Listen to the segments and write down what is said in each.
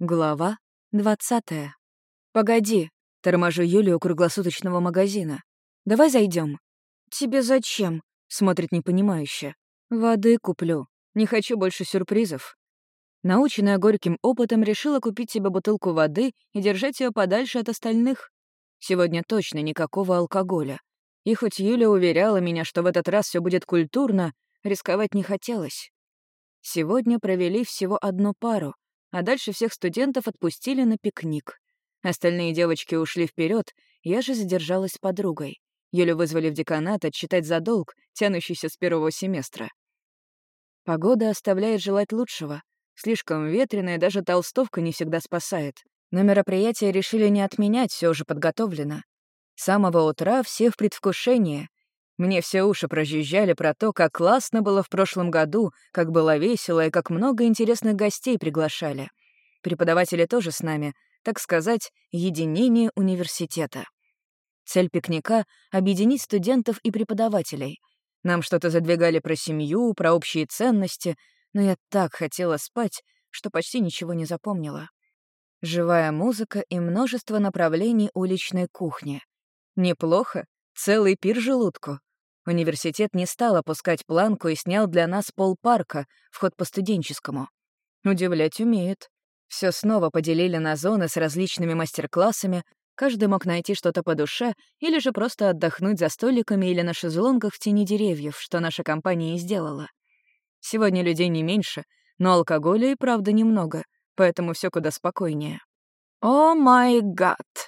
Глава двадцатая. «Погоди», — торможу Юлю у круглосуточного магазина. «Давай зайдем. «Тебе зачем?» — смотрит непонимающе. «Воды куплю. Не хочу больше сюрпризов». Наученная горьким опытом, решила купить себе бутылку воды и держать ее подальше от остальных. Сегодня точно никакого алкоголя. И хоть Юля уверяла меня, что в этот раз все будет культурно, рисковать не хотелось. Сегодня провели всего одну пару, а дальше всех студентов отпустили на пикник. Остальные девочки ушли вперед, я же задержалась с подругой. Юлю вызвали в деканат отчитать за долг, тянущийся с первого семестра. Погода оставляет желать лучшего. Слишком ветреная, даже толстовка не всегда спасает. Но мероприятие решили не отменять, все уже подготовлено. С самого утра все в предвкушении. Мне все уши прожужжали про то, как классно было в прошлом году, как было весело и как много интересных гостей приглашали. Преподаватели тоже с нами, так сказать, единение университета. Цель пикника — объединить студентов и преподавателей. Нам что-то задвигали про семью, про общие ценности, но я так хотела спать, что почти ничего не запомнила. Живая музыка и множество направлений уличной кухни. Неплохо, целый пир желудку. Университет не стал опускать планку и снял для нас полпарка, вход по студенческому. Удивлять умеет. Все снова поделили на зоны с различными мастер-классами, каждый мог найти что-то по душе или же просто отдохнуть за столиками или на шезлонгах в тени деревьев, что наша компания и сделала. Сегодня людей не меньше, но алкоголя и правда немного, поэтому все куда спокойнее. «О май гад!»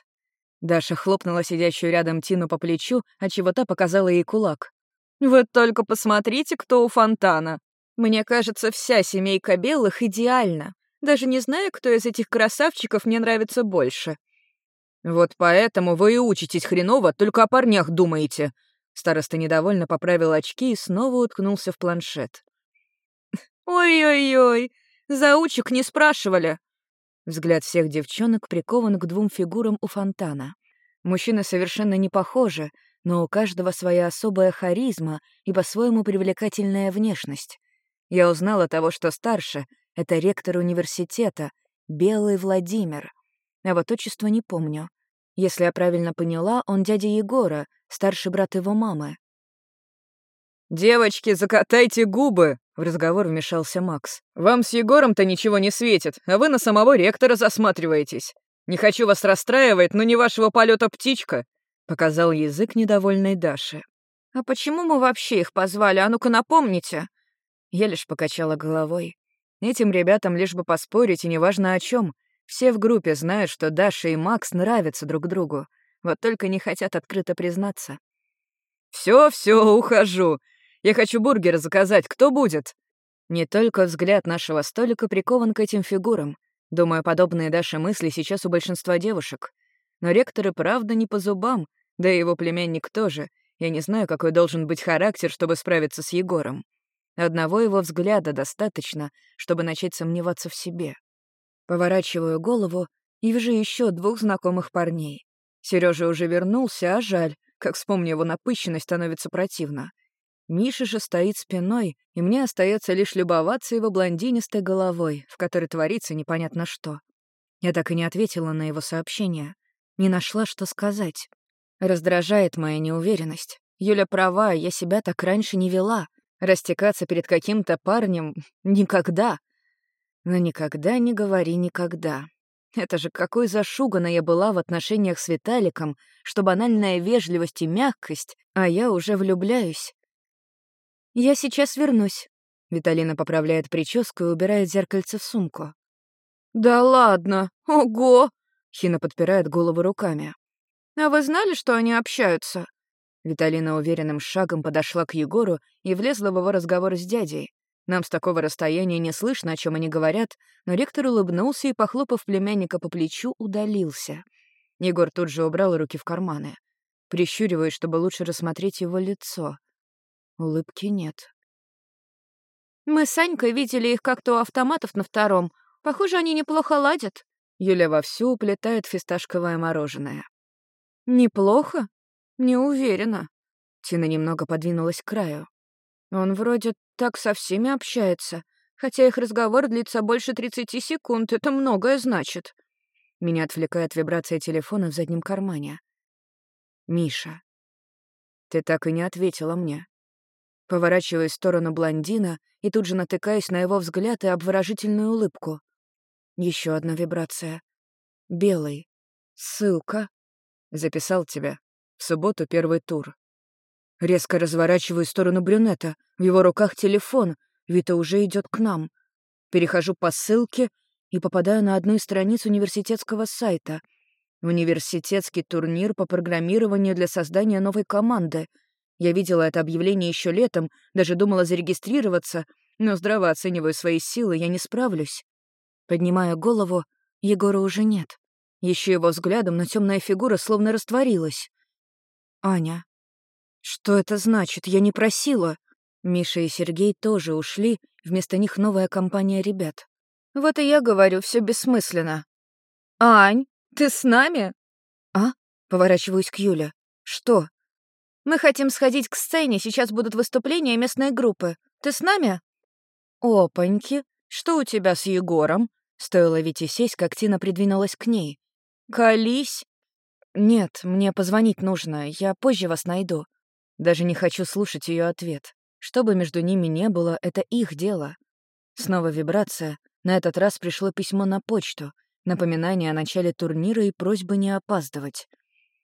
Даша хлопнула сидящую рядом Тину по плечу, отчего та показала ей кулак. «Вы только посмотрите, кто у фонтана. Мне кажется, вся семейка белых идеальна. Даже не знаю, кто из этих красавчиков мне нравится больше». «Вот поэтому вы и учитесь хреново, только о парнях думаете». Староста недовольно поправил очки и снова уткнулся в планшет. «Ой-ой-ой, заучек не спрашивали. Взгляд всех девчонок прикован к двум фигурам у фонтана. Мужчины совершенно не похожи, но у каждого своя особая харизма и по-своему привлекательная внешность. Я узнала того, что старше — это ректор университета, Белый Владимир. А вот отчество не помню. Если я правильно поняла, он дядя Егора, старший брат его мамы. «Девочки, закатайте губы!» — в разговор вмешался Макс. «Вам с Егором-то ничего не светит, а вы на самого ректора засматриваетесь. Не хочу вас расстраивать, но не вашего полета птичка!» — показал язык недовольной Даши. «А почему мы вообще их позвали? А ну-ка напомните!» Я лишь покачала головой. Этим ребятам лишь бы поспорить, и неважно о чем. Все в группе знают, что Даша и Макс нравятся друг другу, вот только не хотят открыто признаться. «Все, все, ухожу. Я хочу бургеры заказать. Кто будет?» Не только взгляд нашего столика прикован к этим фигурам. Думаю, подобные Даше мысли сейчас у большинства девушек. Но ректор и правда не по зубам, да и его племянник тоже. Я не знаю, какой должен быть характер, чтобы справиться с Егором. Одного его взгляда достаточно, чтобы начать сомневаться в себе. Поворачиваю голову и вижу еще двух знакомых парней. Сережа уже вернулся, а жаль, как вспомню его напыщенность, становится противно. Миша же стоит спиной, и мне остается лишь любоваться его блондинистой головой, в которой творится непонятно что. Я так и не ответила на его сообщение. Не нашла, что сказать. Раздражает моя неуверенность. Юля права, я себя так раньше не вела. Растекаться перед каким-то парнем — никогда. Но никогда не говори никогда. Это же какой зашуганной я была в отношениях с Виталиком, что банальная вежливость и мягкость, а я уже влюбляюсь. «Я сейчас вернусь». Виталина поправляет прическу и убирает зеркальце в сумку. «Да ладно! Ого!» Хина подпирает голову руками. «А вы знали, что они общаются?» Виталина уверенным шагом подошла к Егору и влезла в его разговор с дядей. Нам с такого расстояния не слышно, о чем они говорят, но ректор улыбнулся и, похлопав племянника по плечу, удалился. Егор тут же убрал руки в карманы. Прищуриваясь, чтобы лучше рассмотреть его лицо — Улыбки нет. «Мы с Санькой видели их как-то у автоматов на втором. Похоже, они неплохо ладят». Юля вовсю уплетает фисташковое мороженое. «Неплохо? Не уверена». Тина немного подвинулась к краю. «Он вроде так со всеми общается, Хотя их разговор длится больше 30 секунд, это многое значит. Меня отвлекает вибрация телефона в заднем кармане. «Миша, ты так и не ответила мне». Поворачиваюсь в сторону блондина и тут же натыкаюсь на его взгляд и обворожительную улыбку. Еще одна вибрация. Белый. Ссылка. Записал тебя. В субботу первый тур. Резко разворачиваю в сторону брюнета. В его руках телефон. Вита уже идет к нам. Перехожу по ссылке и попадаю на одну из страниц университетского сайта. Университетский турнир по программированию для создания новой команды. Я видела это объявление еще летом, даже думала зарегистрироваться, но здраво оцениваю свои силы, я не справлюсь. Поднимаю голову, Егора уже нет. Еще его взглядом, но темная фигура словно растворилась. «Аня, что это значит? Я не просила!» Миша и Сергей тоже ушли, вместо них новая компания ребят. «Вот и я говорю, все бессмысленно». «Ань, ты с нами?» «А?» — поворачиваюсь к Юле. «Что?» «Мы хотим сходить к сцене, сейчас будут выступления местной группы. Ты с нами?» «Опаньки, что у тебя с Егором?» Стоило Вите сесть, как Тина придвинулась к ней. «Колись!» «Нет, мне позвонить нужно, я позже вас найду». Даже не хочу слушать ее ответ. Что бы между ними не было, это их дело. Снова вибрация. На этот раз пришло письмо на почту. Напоминание о начале турнира и просьба не опаздывать.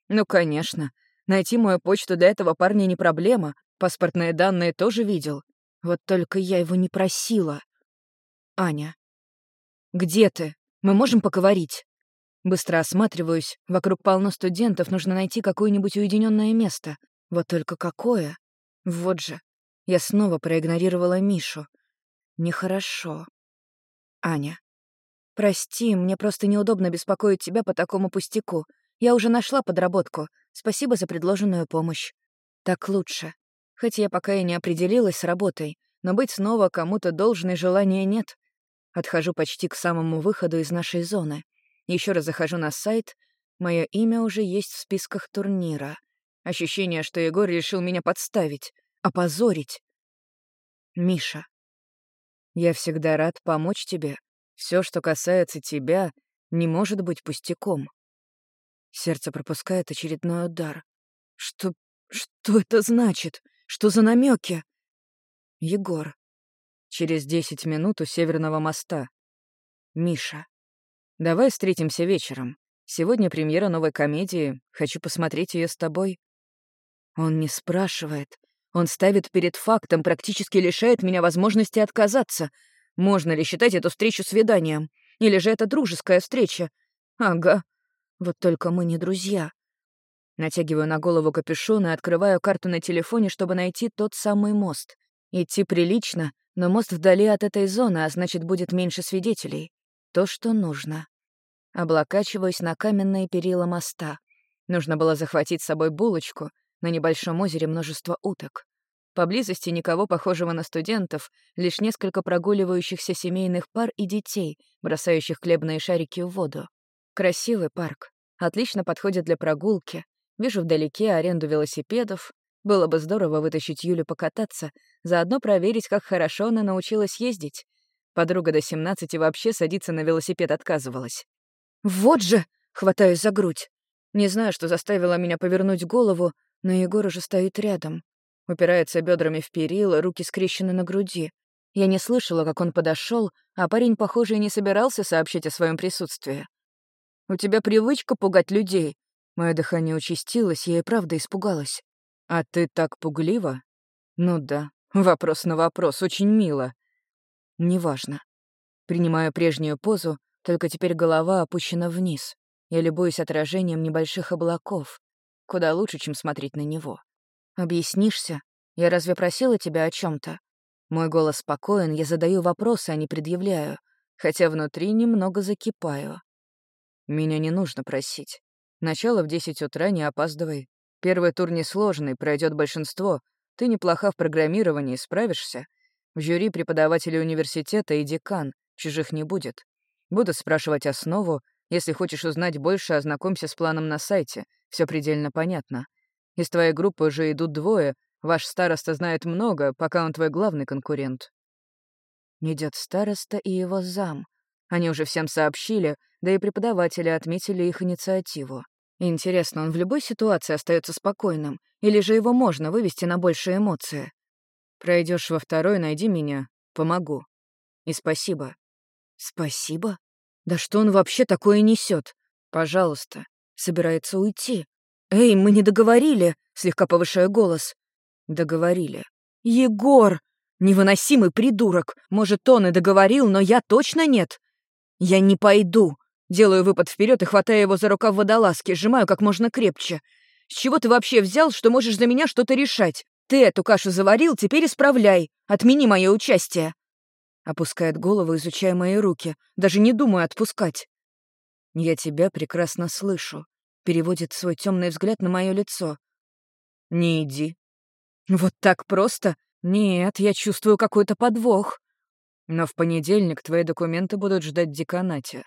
Ну, конечно. Найти мою почту для этого парня не проблема. Паспортные данные тоже видел. Вот только я его не просила. Аня. «Где ты? Мы можем поговорить?» Быстро осматриваюсь. Вокруг полно студентов, нужно найти какое-нибудь уединенное место. Вот только какое? Вот же. Я снова проигнорировала Мишу. Нехорошо. Аня. Прости, мне просто неудобно беспокоить тебя по такому пустяку. Я уже нашла подработку. Спасибо за предложенную помощь. Так лучше. Хоть я пока и не определилась с работой, но быть снова кому-то должной желания нет. Отхожу почти к самому выходу из нашей зоны. Еще раз захожу на сайт. Мое имя уже есть в списках турнира. Ощущение, что Егор решил меня подставить, опозорить. Миша. Я всегда рад помочь тебе. Все, что касается тебя, не может быть пустяком. Сердце пропускает очередной удар. Что... что это значит? Что за намеки? Егор. Через десять минут у Северного моста. Миша. Давай встретимся вечером. Сегодня премьера новой комедии. Хочу посмотреть ее с тобой. Он не спрашивает. Он ставит перед фактом, практически лишает меня возможности отказаться. Можно ли считать эту встречу свиданием? Или же это дружеская встреча? Ага. Вот только мы не друзья. Натягиваю на голову капюшон и открываю карту на телефоне, чтобы найти тот самый мост. Идти прилично, но мост вдали от этой зоны, а значит, будет меньше свидетелей. То, что нужно. Облокачиваюсь на каменные перила моста. Нужно было захватить с собой булочку. На небольшом озере множество уток. Поблизости никого похожего на студентов, лишь несколько прогуливающихся семейных пар и детей, бросающих хлебные шарики в воду. Красивый парк. Отлично подходит для прогулки. Вижу вдалеке аренду велосипедов. Было бы здорово вытащить Юлю покататься, заодно проверить, как хорошо она научилась ездить. Подруга до 17 вообще садиться на велосипед отказывалась. «Вот же!» — хватаюсь за грудь. Не знаю, что заставило меня повернуть голову, но Егор уже стоит рядом. Упирается бедрами в перила, руки скрещены на груди. Я не слышала, как он подошел, а парень, похоже, и не собирался сообщить о своем присутствии. «У тебя привычка пугать людей». Мое дыхание участилось, я и правда испугалась. «А ты так пуглива?» «Ну да, вопрос на вопрос, очень мило». Неважно. Принимаю прежнюю позу, только теперь голова опущена вниз. Я любуюсь отражением небольших облаков. Куда лучше, чем смотреть на него. Объяснишься? Я разве просила тебя о чем то Мой голос спокоен, я задаю вопросы, а не предъявляю, хотя внутри немного закипаю. Меня не нужно просить. Начало в 10 утра, не опаздывай. Первый тур несложный, пройдет большинство. Ты неплоха в программировании, справишься. В жюри преподаватели университета и декан, чужих не будет. Буду спрашивать основу. Если хочешь узнать больше, ознакомься с планом на сайте. Все предельно понятно. Из твоей группы уже идут двое. Ваш староста знает много, пока он твой главный конкурент. Идет староста и его зам. Они уже всем сообщили, да и преподаватели отметили их инициативу. Интересно, он в любой ситуации остается спокойным, или же его можно вывести на большие эмоции? Пройдешь во второй, найди меня, помогу. И спасибо. Спасибо? Да что он вообще такое несет? Пожалуйста. Собирается уйти. Эй, мы не договорили, слегка повышая голос. Договорили. Егор! Невыносимый придурок. Может, он и договорил, но я точно нет. Я не пойду. Делаю выпад вперед и хватаю его за рукав водолазки, сжимаю как можно крепче. С чего ты вообще взял, что можешь за меня что-то решать? Ты эту кашу заварил, теперь исправляй. Отмени мое участие. Опускает голову, изучая мои руки. Даже не думаю отпускать. Я тебя прекрасно слышу. Переводит свой темный взгляд на мое лицо. Не иди. Вот так просто? Нет, я чувствую какой-то подвох. Но в понедельник твои документы будут ждать в деканате.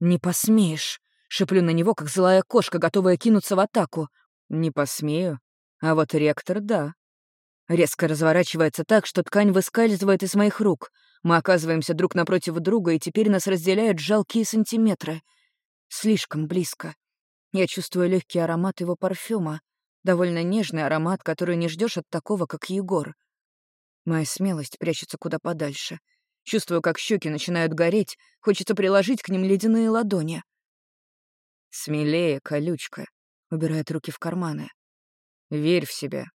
Не посмеешь. Шиплю на него, как злая кошка, готовая кинуться в атаку. Не посмею. А вот ректор — да. Резко разворачивается так, что ткань выскальзывает из моих рук. Мы оказываемся друг напротив друга, и теперь нас разделяют жалкие сантиметры. Слишком близко. Я чувствую легкий аромат его парфюма. Довольно нежный аромат, который не ждешь от такого, как Егор. Моя смелость прячется куда подальше. Чувствую, как щеки начинают гореть, хочется приложить к ним ледяные ладони. «Смелее, колючка», — убирает руки в карманы. «Верь в себя.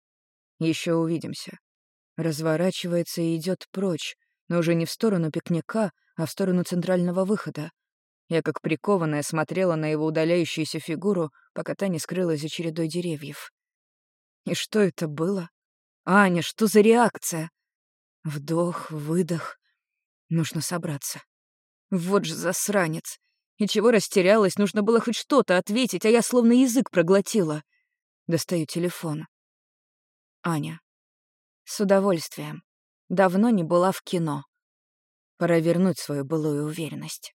Еще увидимся». Разворачивается и идет прочь, но уже не в сторону пикника, а в сторону центрального выхода. Я, как прикованная, смотрела на его удаляющуюся фигуру, пока та не скрылась за чередой деревьев. И что это было? Аня, что за реакция? Вдох, выдох. Нужно собраться. Вот же засранец. И чего растерялась, нужно было хоть что-то ответить, а я словно язык проглотила. Достаю телефон. Аня. С удовольствием. Давно не была в кино. Пора вернуть свою былую уверенность.